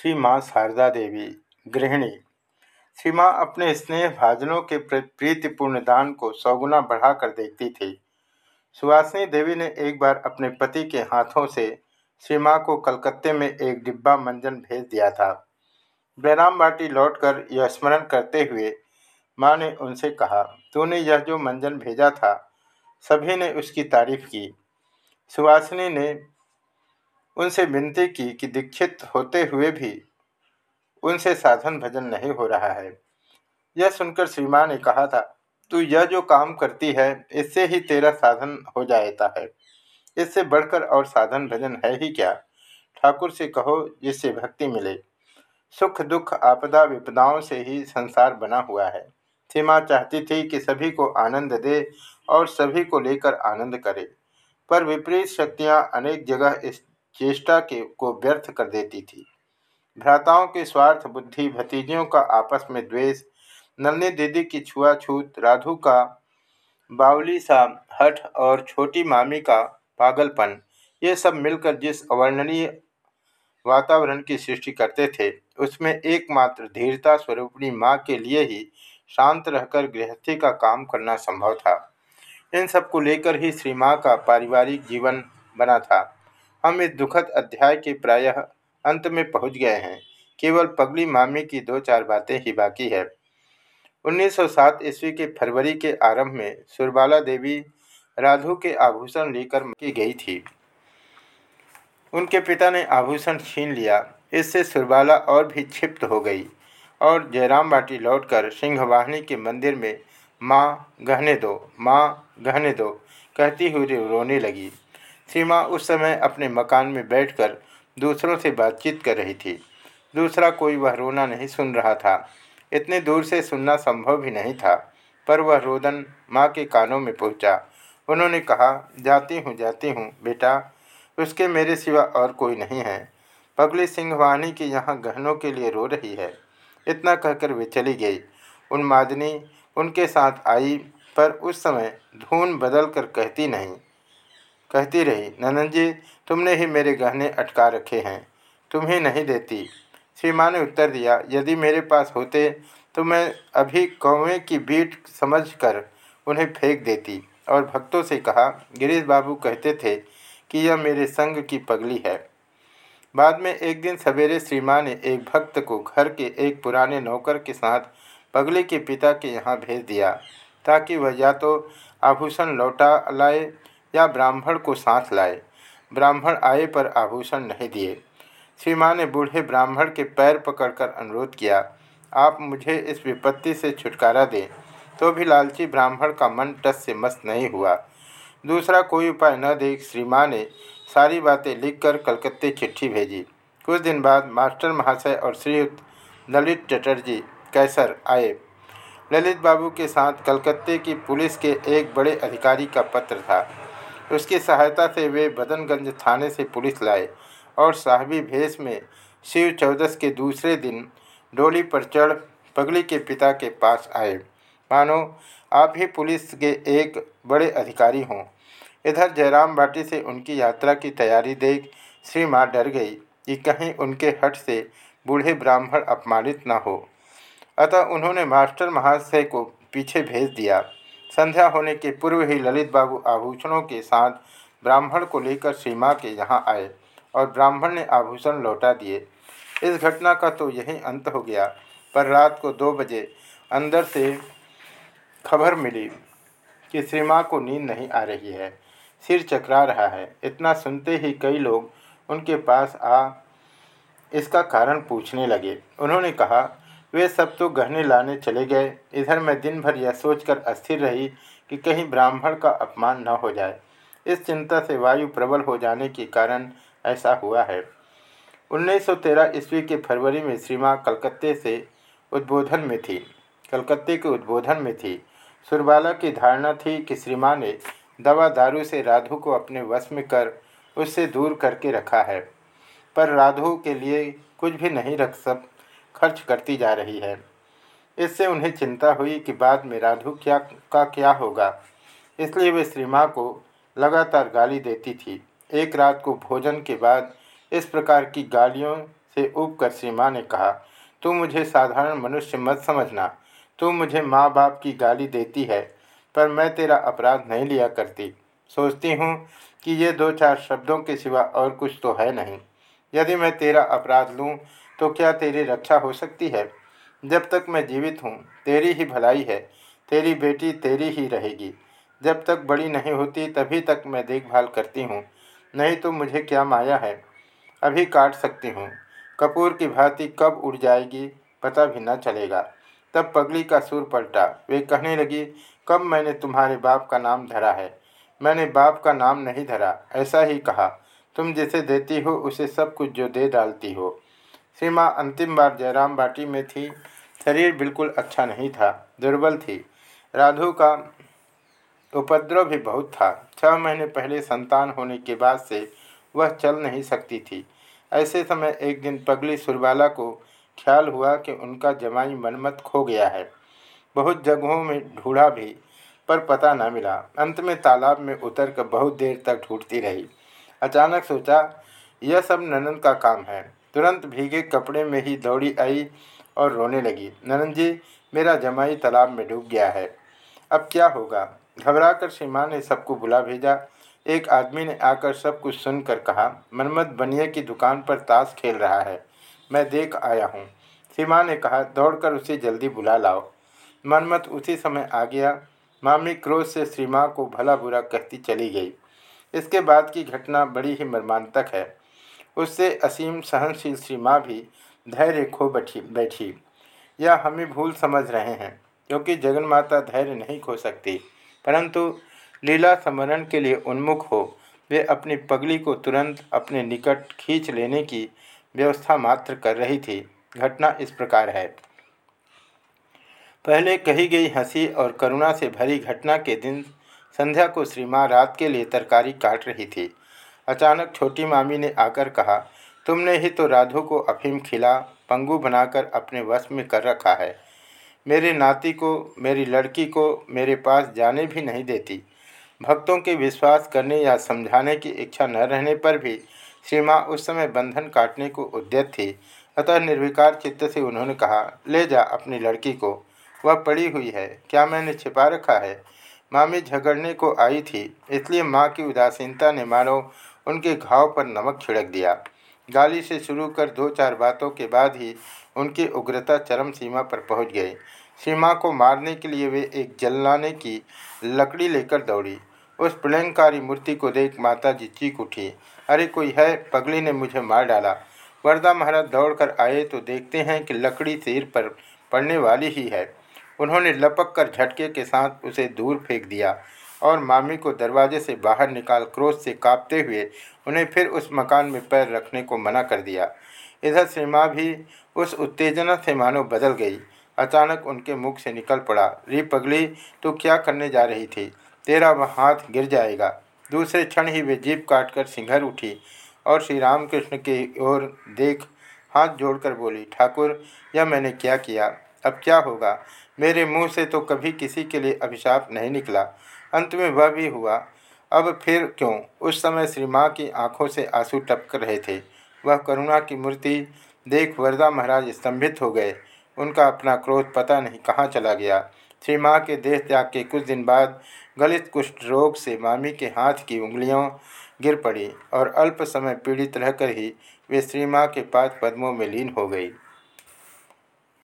श्री माँ शारदा देवी, गृहिणी। श्री माँ अपने स्नेह भाजनों के प्रीतिपूर्ण दान को सौगुना बढ़ाकर देखती थी। सुहासिनी देवी ने एक बार अपने पति के हाथों से श्री माँ को कलकत्ते में एक डिब्बा मंजन भेज दिया था। बैराम बाटी लौटकर यह स्मरण करते हुए माँ ने उनसे कहा, तूने यह जो मंजन भेजा था, सभी ने उसकी तारीफ़ की। सुहासिनी ने उनसे विनती की कि दीक्षित होते हुए भी उनसे साधन भजन नहीं हो रहा है। यह सुनकर श्रीमान ने कहा था, तू यह जो काम करती है, इससे ही तेरा साधन हो जाता है। इससे बढ़कर और साधन भजन है ही क्या? ठाकुर से कहो, जिससे भक्ति मिले। सुख, दुख, आपदा, विपदाओं से ही संसार बना हुआ है। सीमा चाहती थी कि सभी को आनंद दे और सभी को लेकर आनंद करे। पर विपरीत शक्तियाँ अनेक जगह इस चेष्टा के, को व्यर्थ कर देती थी। भ्राताओं की स्वार्थ, बुद्धि, भतीजियों का आपस में द्वेष नलनी दीदी की छुआछूत, राधु का बावली सा हठ और छोटी मामी का पागलपन, ये सब मिलकर जिस अवर्णनीय वातावरण की सृष्टि करते थे, उसमें एकमात्र धीरता स्वरूपणी माँ के लिए ही शांत रहकर गृहस्थी का काम करना संभव था। इन सबको लेकर ही श्री माँ का पारिवारिक जीवन बना था। हम इस दुखद अध्याय के प्रायः अंत में पहुँच गए हैं। केवल पगली मामी की दो चार बातें ही बाकी है। 1907 ईस्वी के फरवरी के आरंभ में सुरबाला देवी राधु के आभूषण लेकर की गई थी। उनके पिता ने आभूषण छीन लिया। इससे सुरबाला और भी क्षिप्त हो गई और जयराम बाटी लौटकर सिंहवाहिनी के मंदिर में, माँ, गहने दो, माँ, गहने दो, कहती हुई रोने लगी। सीमा उस समय अपने मकान में बैठकर दूसरों से बातचीत कर रही थी। दूसरा कोई वह रोना नहीं सुन रहा था। इतने दूर से सुनना संभव भी नहीं था, पर वह रोदन माँ के कानों में पहुँचा। उन्होंने कहा, जाती हूँ जाती हूँ, बेटा, उसके मेरे सिवा और कोई नहीं है। पगली सिंह वानी की यहाँ गहनों के लिए रो रही है। इतना कहकर वे चली गई। उन्मादनी उनके साथ आई, पर उस समय धून बदल कर कहती नहीं। कहती रही नंदन जी तुमने ही मेरे गहने अटका रखे हैं। तुम ही नहीं देती। श्री माँ ने उत्तर दिया, यदि मेरे पास होते तो मैं अभी कौवे की बीट समझकर उन्हें फेंक देती। और भक्तों से कहा, गिरीश बाबू कहते थे कि यह मेरे संग की पगली है। बाद में एक दिन सवेरे श्री माँ ने एक भक्त को घर के एक पुराने नौकर के साथ पगली के पिता के यहाँ भेज दिया, ताकि वह या तो आभूषण लौटा लाए या ब्राह्मण को साथ लाए। ब्राह्मण आए पर आभूषण नहीं दिए। श्री माँ ने बूढ़े ब्राह्मण के पैर पकड़कर अनुरोध किया, आप मुझे इस विपत्ति से छुटकारा दें तो भी लालची ब्राह्मण का मन टस से मस्त नहीं हुआ। दूसरा कोई उपाय न देख श्री माँ ने सारी बातें लिखकर कलकत्ते चिट्ठी भेजी। कुछ दिन बाद मास्टर महाशय और श्रीयुक्त ललित चटर्जी, कैसर आए। ललित बाबू के साथ कलकत्ते की पुलिस के एक बड़े अधिकारी का पत्र था। उसकी सहायता से वे बदनगंज थाने से पुलिस लाए और साहबी भेष में शिव चौदस के दूसरे दिन डोली पर चढ़ पगली के पिता के पास आए। मानो, आप ही पुलिस के एक बड़े अधिकारी हों। इधर जयराम बाटी से उनकी यात्रा की तैयारी देख श्री माँ डर गई कि कहीं उनके हट से बूढ़े ब्राह्मण अपमानित न हो। अतः उन्होंने मास्टर महाशय को पीछे भेज दिया। संध्या होने के पूर्व ही ललित बाबू आभूषणों के साथ ब्राह्मण को लेकर सीमा के यहाँ आए और ब्राह्मण ने आभूषण लौटा दिए। इस घटना का तो यही अंत हो गया, पर रात को दो बजे अंदर से खबर मिली कि श्री माँ को नींद नहीं आ रही है, सिर चकरा रहा है। इतना सुनते ही कई लोग उनके पास आ इसका कारण पूछने लगे। उन्होंने कहा वे सब तो गहने लाने चले गए। इधर मैं दिन भर यह सोचकर अस्थिर रही कि कहीं ब्राह्मण का अपमान न हो जाए। इस चिंता से वायु प्रबल हो जाने के कारण ऐसा हुआ है। 1913 ईस्वी के फरवरी में श्री माँ कलकत्ते से उद्बोधन में थी। कलकत्ते के उद्बोधन में थी। सुरबाला की धारणा थी कि श्री माँ ने दवा दारू से राधु को अपने वश में कर उससे दूर करके रखा है। पर राधु के लिए कुछ भी नहीं रख सब खर्च करती जा रही है। इससे उन्हें चिंता हुई कि बाद में राधु क्या, का क्या होगा। इसलिए वे श्री को लगातार गाली देती थी। एक रात को भोजन के बाद इस प्रकार की गालियों से उब कर श्री ने कहा, तू मुझे साधारण मनुष्य मत समझना। तू मुझे माँ बाप की गाली देती है, पर मैं तेरा अपराध नहीं लिया करती। सोचती हूँ कि ये दो चार शब्दों के सिवा और कुछ तो है नहीं। यदि मैं तेरा अपराध लूँ तो क्या तेरी रक्षा हो सकती है? जब तक मैं जीवित हूँ, तेरी ही भलाई है, तेरी बेटी तेरी ही रहेगी। जब तक बड़ी नहीं होती, तभी तक मैं देखभाल करती हूँ। नहीं तो मुझे क्या माया है? अभी काट सकती हूँ। कपूर की भांति कब उड़ जाएगी, पता भी न चलेगा। तब पगली का सुर पलटा। वे कहने लगी, कब मैंने तुम्हारे बाप का नाम धरा है? मैंने बाप का नाम नहीं धरा। ऐसा ही कहा। तुम जिसे देती हो, उसे सब कुछ जो दे डालती हो। सीमा अंतिम बार जयराम बाटी में थी। शरीर बिल्कुल अच्छा नहीं था, दुर्बल थी। राधु का उपद्रव भी बहुत था। छह महीने पहले संतान होने के बाद से वह चल नहीं सकती थी। ऐसे समय एक दिन पगली सुरबाला को ख्याल हुआ कि उनका जमाई मनमत खो गया है। बहुत जगहों में ढूंढा भी, पर पता न मिला। अंत में तालाब में उतर कर बहुत देर तक ढूंढती रही। अचानक सोचा, यह सब ननन का काम है। तुरंत भीगे कपड़े में ही दौड़ी आई और रोने लगी। ननन जी, मेरा जमाई तालाब में डूब गया है। अब क्या होगा घबरा घबराकर सीमा ने सबको बुला भेजा। एक आदमी ने आकर सब कुछ सुनकर कहा मनमत बनिए की दुकान पर ताश खेल रहा है। मैं देख आया हूँ सीमा ने कहा, दौड़कर उसे जल्दी बुला लाओ मनमत उसी समय आ गया। मामी क्रोध से श्री को भला बुरा कहती चली गई। इसके बाद की घटना बड़ी ही मर्मांतक है। उससे असीम सहनशील श्री माँ भी धैर्य खो बैठी बैठी। यह हमें भूल समझ रहे हैं, क्योंकि जगन माता धैर्य नहीं खो सकती। परंतु लीला स्मरण के लिए उन्मुख हो, वे अपनी पगली को तुरंत अपने निकट खींच लेने की व्यवस्था मात्र कर रही थी। घटना इस प्रकार है। पहले कही गई हँसी और करुणा से भरी घटना के दिन संध्या को श्री माँ रात के लिए तरकारी काट रही थी। अचानक छोटी मामी ने आकर कहा, तुमने ही तो राधु को अफीम खिला, पंगु बनाकर अपने वश में कर रखा है। मेरे नाती को, मेरी लड़की को मेरे पास जाने भी नहीं देती। भक्तों के विश्वास करने या समझाने की इच्छा न रहने पर भी श्री माँ उस समय बंधन काटने को उद्यत थी। अतः निर्विकार चित्त से उन्होंने कहा, ले जा अपनी लड़की को, वह पड़ी हुई है, क्या मैंने छिपा रखा है? मामी झगड़ने को आई थी, इसलिए माँ की उदासीनता ने मानो उनके घाव पर नमक छिड़क दिया। गाली से शुरू कर दो चार बातों के बाद ही उनकी उग्रता चरम सीमा पर पहुँच गई। सीमा को मारने के लिए वे एक जलनाने की लकड़ी लेकर दौड़ी। उस प्रलयंकारी मूर्ति को देख माता जी चीख उठी। अरे, कोई है? पगली ने मुझे मार डाला। वरदा महाराज दौड़कर आए तो देखते हैं कि लकड़ी सिर पर पड़ने वाली ही है। उन्होंने लपक कर झटके के साथ उसे दूर फेंक दिया। और मामी को दरवाजे से बाहर निकाल क्रोध से कांपते हुए उन्हें फिर उस मकान में पैर रखने को मना कर दिया। इधर श्री माँ भी उस उत्तेजना से मानो बदल गई। अचानक उनके मुख से निकल पड़ा, री पगली तो क्या करने जा रही थी? तेरा वह हाथ गिर जाएगा। दूसरे क्षण ही वे जीप काटकर सिंघर उठी और श्री रामकृष्ण की ओर देख हाथ जोड़कर बोली, ठाकुर, यह मैंने क्या किया? अब क्या होगा? मेरे मुँह से तो कभी किसी के लिए अभिशाप नहीं निकला। अंत में वह भी हुआ, अब फिर क्यों? उस समय श्री माँ की आँखों से आँसू टपक रहे थे। वह करुणा की मूर्ति देख वरदा महाराज स्तंभित हो गए। उनका अपना क्रोध पता नहीं कहाँ चला गया। श्री माँ के देह त्याग के कुछ दिन बाद गलित कुष्ठ रोग से मामी के हाथ की उंगलियों गिर पड़ी और अल्प समय पीड़ित रहकर ही वे श्री माँ के पाद पद्मों में लीन हो गई।